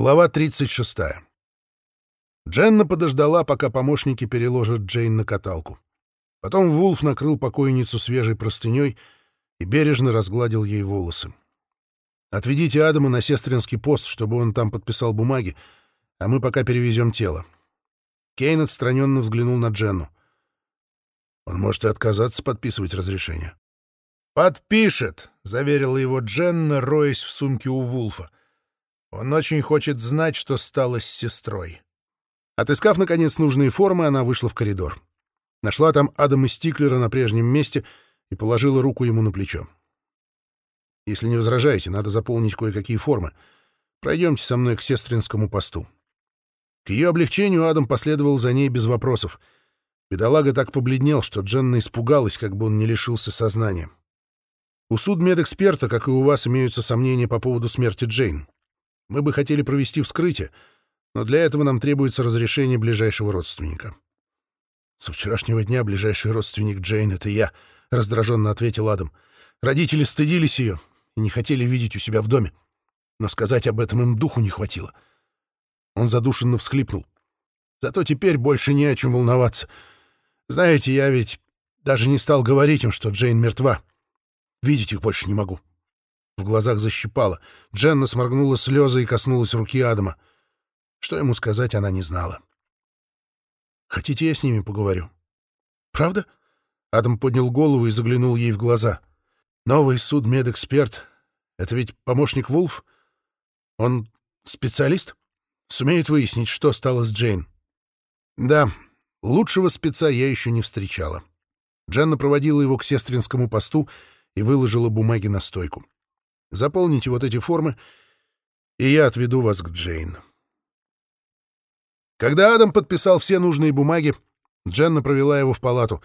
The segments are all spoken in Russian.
Глава 36. Дженна подождала, пока помощники переложат Джейн на каталку. Потом Вулф накрыл покойницу свежей простыней и бережно разгладил ей волосы. «Отведите Адама на сестринский пост, чтобы он там подписал бумаги, а мы пока перевезем тело». Кейн отстраненно взглянул на Дженну. «Он может и отказаться подписывать разрешение». «Подпишет», — заверила его Дженна, роясь в сумке у Вулфа. «Он очень хочет знать, что стало с сестрой». Отыскав, наконец, нужные формы, она вышла в коридор. Нашла там Адама Стиклера на прежнем месте и положила руку ему на плечо. «Если не возражаете, надо заполнить кое-какие формы. Пройдемте со мной к сестринскому посту». К ее облегчению Адам последовал за ней без вопросов. Бедолага так побледнел, что Дженна испугалась, как бы он не лишился сознания. У судмедэксперта, как и у вас, имеются сомнения по поводу смерти Джейн. Мы бы хотели провести вскрытие, но для этого нам требуется разрешение ближайшего родственника. Со вчерашнего дня ближайший родственник Джейн — это я, — раздраженно ответил Адам. Родители стыдились ее и не хотели видеть у себя в доме, но сказать об этом им духу не хватило. Он задушенно всхлипнул. Зато теперь больше не о чем волноваться. Знаете, я ведь даже не стал говорить им, что Джейн мертва. Видеть их больше не могу. В глазах защипало. Дженна сморгнула слезы и коснулась руки Адама. Что ему сказать, она не знала. «Хотите, я с ними поговорю?» «Правда?» Адам поднял голову и заглянул ей в глаза. «Новый судмедэксперт. Это ведь помощник Вулф? Он специалист? Сумеет выяснить, что стало с Джейн?» «Да, лучшего спеца я еще не встречала». Дженна проводила его к сестринскому посту и выложила бумаги на стойку. «Заполните вот эти формы, и я отведу вас к Джейн». Когда Адам подписал все нужные бумаги, Дженна провела его в палату,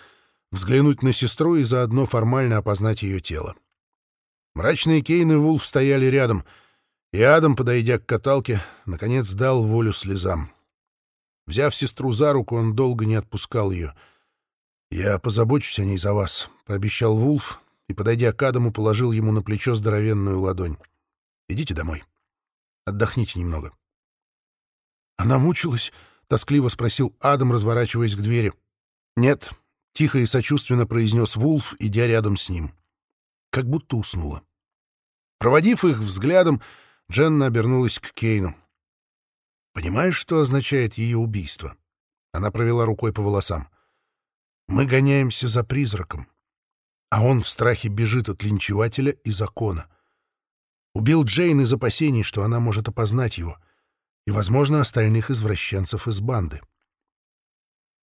взглянуть на сестру и заодно формально опознать ее тело. Мрачные Кейн и Вулф стояли рядом, и Адам, подойдя к каталке, наконец дал волю слезам. Взяв сестру за руку, он долго не отпускал ее. «Я позабочусь о ней за вас», — пообещал Вулф, и, подойдя к Адаму, положил ему на плечо здоровенную ладонь. «Идите домой. Отдохните немного». «Она мучилась?» — тоскливо спросил Адам, разворачиваясь к двери. «Нет», — тихо и сочувственно произнес Вулф, идя рядом с ним. Как будто уснула. Проводив их взглядом, Дженна обернулась к Кейну. «Понимаешь, что означает ее убийство?» Она провела рукой по волосам. «Мы гоняемся за призраком а он в страхе бежит от линчевателя и закона. Убил Джейн из опасений, что она может опознать его, и, возможно, остальных извращенцев из банды.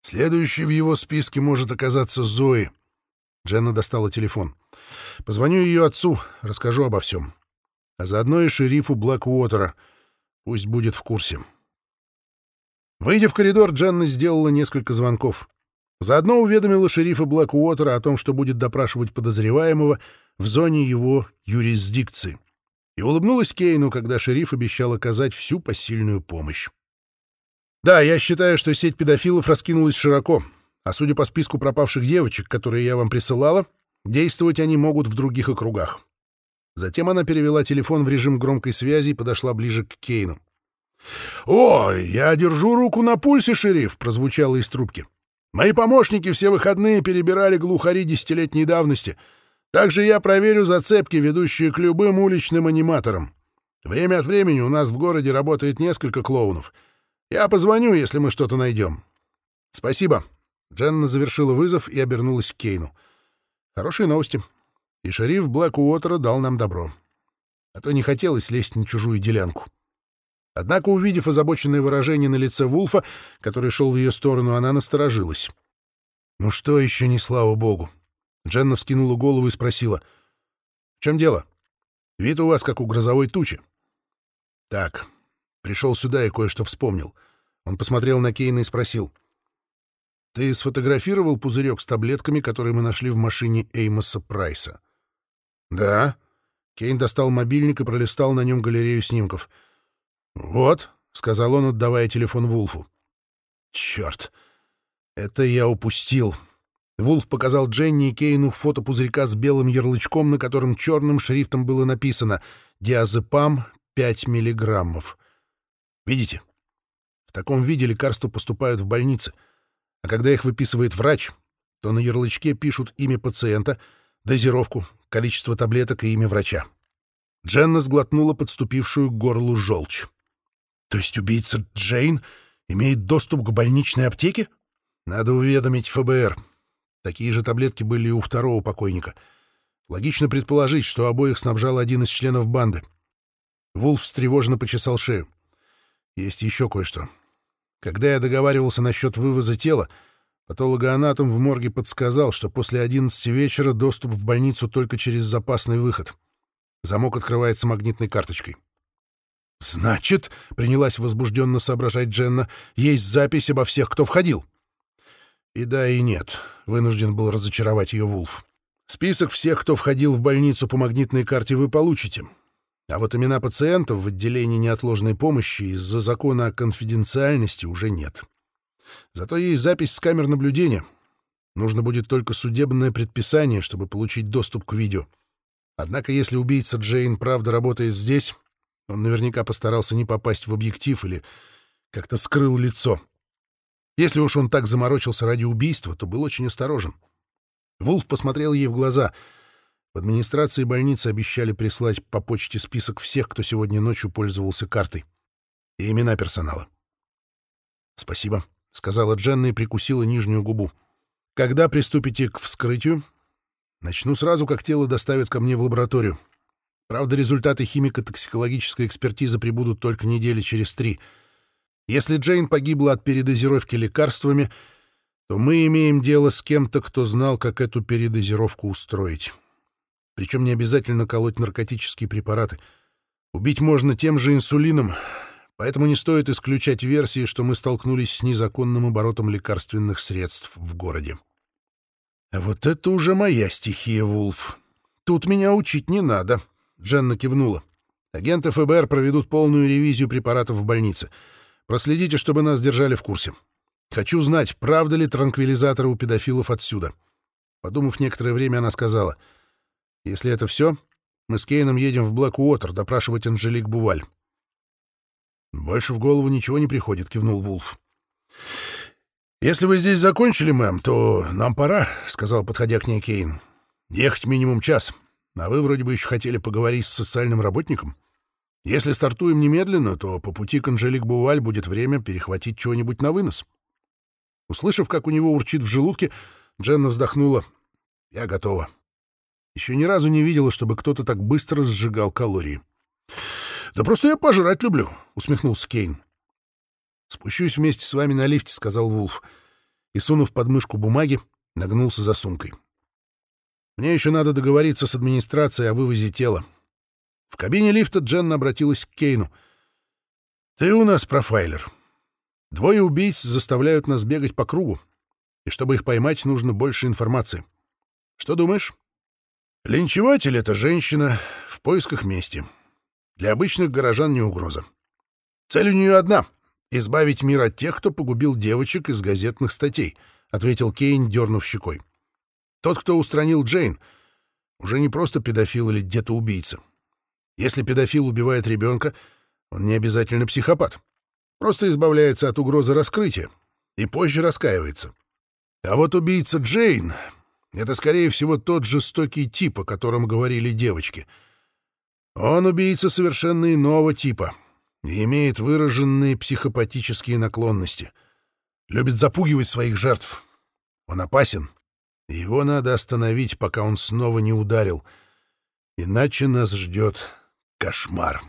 Следующий в его списке может оказаться Зои. Дженна достала телефон. Позвоню ее отцу, расскажу обо всем. А заодно и шерифу Блэквотера. Пусть будет в курсе. Выйдя в коридор, Дженна сделала несколько звонков. Заодно уведомила шерифа Блэкуотера о том, что будет допрашивать подозреваемого в зоне его юрисдикции. И улыбнулась Кейну, когда шериф обещал оказать всю посильную помощь. «Да, я считаю, что сеть педофилов раскинулась широко, а судя по списку пропавших девочек, которые я вам присылала, действовать они могут в других округах». Затем она перевела телефон в режим громкой связи и подошла ближе к Кейну. «Ой, я держу руку на пульсе, шериф!» — прозвучало из трубки. Мои помощники все выходные перебирали глухари десятилетней давности. Также я проверю зацепки, ведущие к любым уличным аниматорам. Время от времени у нас в городе работает несколько клоунов. Я позвоню, если мы что-то найдем. Спасибо. Дженна завершила вызов и обернулась к Кейну. Хорошие новости. И шериф Блэк Уотера дал нам добро. А то не хотелось лезть на чужую делянку. Однако, увидев озабоченное выражение на лице Вулфа, который шел в ее сторону, она насторожилась. «Ну что еще не слава богу?» Дженна вскинула голову и спросила. «В чем дело? Вид у вас как у грозовой тучи». «Так, пришел сюда и кое-что вспомнил». Он посмотрел на Кейна и спросил. «Ты сфотографировал пузырек с таблетками, которые мы нашли в машине Эймоса Прайса?» «Да». Кейн достал мобильник и пролистал на нем галерею снимков — «Вот», — сказал он, отдавая телефон Вулфу. «Черт, это я упустил». Вулф показал Дженни и Кейну фото пузырька с белым ярлычком, на котором черным шрифтом было написано «Диазепам 5 миллиграммов». Видите? В таком виде лекарства поступают в больницы, а когда их выписывает врач, то на ярлычке пишут имя пациента, дозировку, количество таблеток и имя врача. Дженна сглотнула подступившую к горлу желчь. То есть убийца Джейн имеет доступ к больничной аптеке? Надо уведомить ФБР. Такие же таблетки были и у второго покойника. Логично предположить, что обоих снабжал один из членов банды. Вулф встревоженно почесал шею. Есть еще кое-что. Когда я договаривался насчет вывоза тела, патологоанатом в морге подсказал, что после 11 вечера доступ в больницу только через запасный выход. Замок открывается магнитной карточкой. «Значит, — принялась возбужденно соображать Дженна, — есть запись обо всех, кто входил». «И да, и нет», — вынужден был разочаровать ее Вулф. «Список всех, кто входил в больницу по магнитной карте, вы получите. А вот имена пациентов в отделении неотложной помощи из-за закона о конфиденциальности уже нет. Зато есть запись с камер наблюдения. Нужно будет только судебное предписание, чтобы получить доступ к видео. Однако, если убийца Джейн правда работает здесь, он наверняка постарался не попасть в объектив или как-то скрыл лицо. Если уж он так заморочился ради убийства, то был очень осторожен. Вулф посмотрел ей в глаза. В администрации больницы обещали прислать по почте список всех, кто сегодня ночью пользовался картой. И имена персонала. «Спасибо», — сказала Дженна и прикусила нижнюю губу. «Когда приступите к вскрытию?» «Начну сразу, как тело доставят ко мне в лабораторию. Правда, результаты химико-токсикологической экспертизы прибудут только недели через три. Если Джейн погибла от передозировки лекарствами, то мы имеем дело с кем-то, кто знал, как эту передозировку устроить. Причем не обязательно колоть наркотические препараты. Убить можно тем же инсулином, поэтому не стоит исключать версии, что мы столкнулись с незаконным оборотом лекарственных средств в городе. А вот это уже моя стихия, Вулф. Тут меня учить не надо. Дженна кивнула. Агенты ФБР проведут полную ревизию препаратов в больнице. Проследите, чтобы нас держали в курсе. Хочу знать, правда ли транквилизаторы у педофилов отсюда. Подумав некоторое время, она сказала, «Если это все, мы с Кейном едем в Блэк-Уотер допрашивать Анжелик Буваль». «Больше в голову ничего не приходит», — кивнул Вулф. «Если вы здесь закончили, мэм, то нам пора», — сказал, подходя к ней Кейн. «Ехать минимум час. А вы вроде бы еще хотели поговорить с социальным работником. Если стартуем немедленно, то по пути к Анжелик Буваль будет время перехватить чего-нибудь на вынос. Услышав, как у него урчит в желудке, Дженна вздохнула. «Я готова». Еще ни разу не видела, чтобы кто-то так быстро сжигал калории. «Да просто я пожрать люблю», — усмехнулся Кейн. «Спущусь вместе с вами на лифте», — сказал Вулф, и, сунув под мышку бумаги, нагнулся за сумкой. Мне еще надо договориться с администрацией о вывозе тела. В кабине лифта Дженна обратилась к Кейну. «Ты у нас профайлер. Двое убийц заставляют нас бегать по кругу, и чтобы их поймать, нужно больше информации. Что думаешь?» «Линчеватель — это женщина в поисках мести. Для обычных горожан не угроза. Цель у нее одна — избавить мир от тех, кто погубил девочек из газетных статей», — ответил Кейн, дернув щекой. — тот, кто устранил Джейн, уже не просто педофил или где-то убийца. Если педофил убивает ребенка, он не обязательно психопат. Просто избавляется от угрозы раскрытия и позже раскаивается. А вот убийца Джейн — это, скорее всего, тот жестокий тип, о котором говорили девочки. Он убийца совершенно иного типа и имеет выраженные психопатические наклонности. Любит запугивать своих жертв. Он опасен — его надо остановить, пока он снова не ударил. Иначе нас ждет кошмар.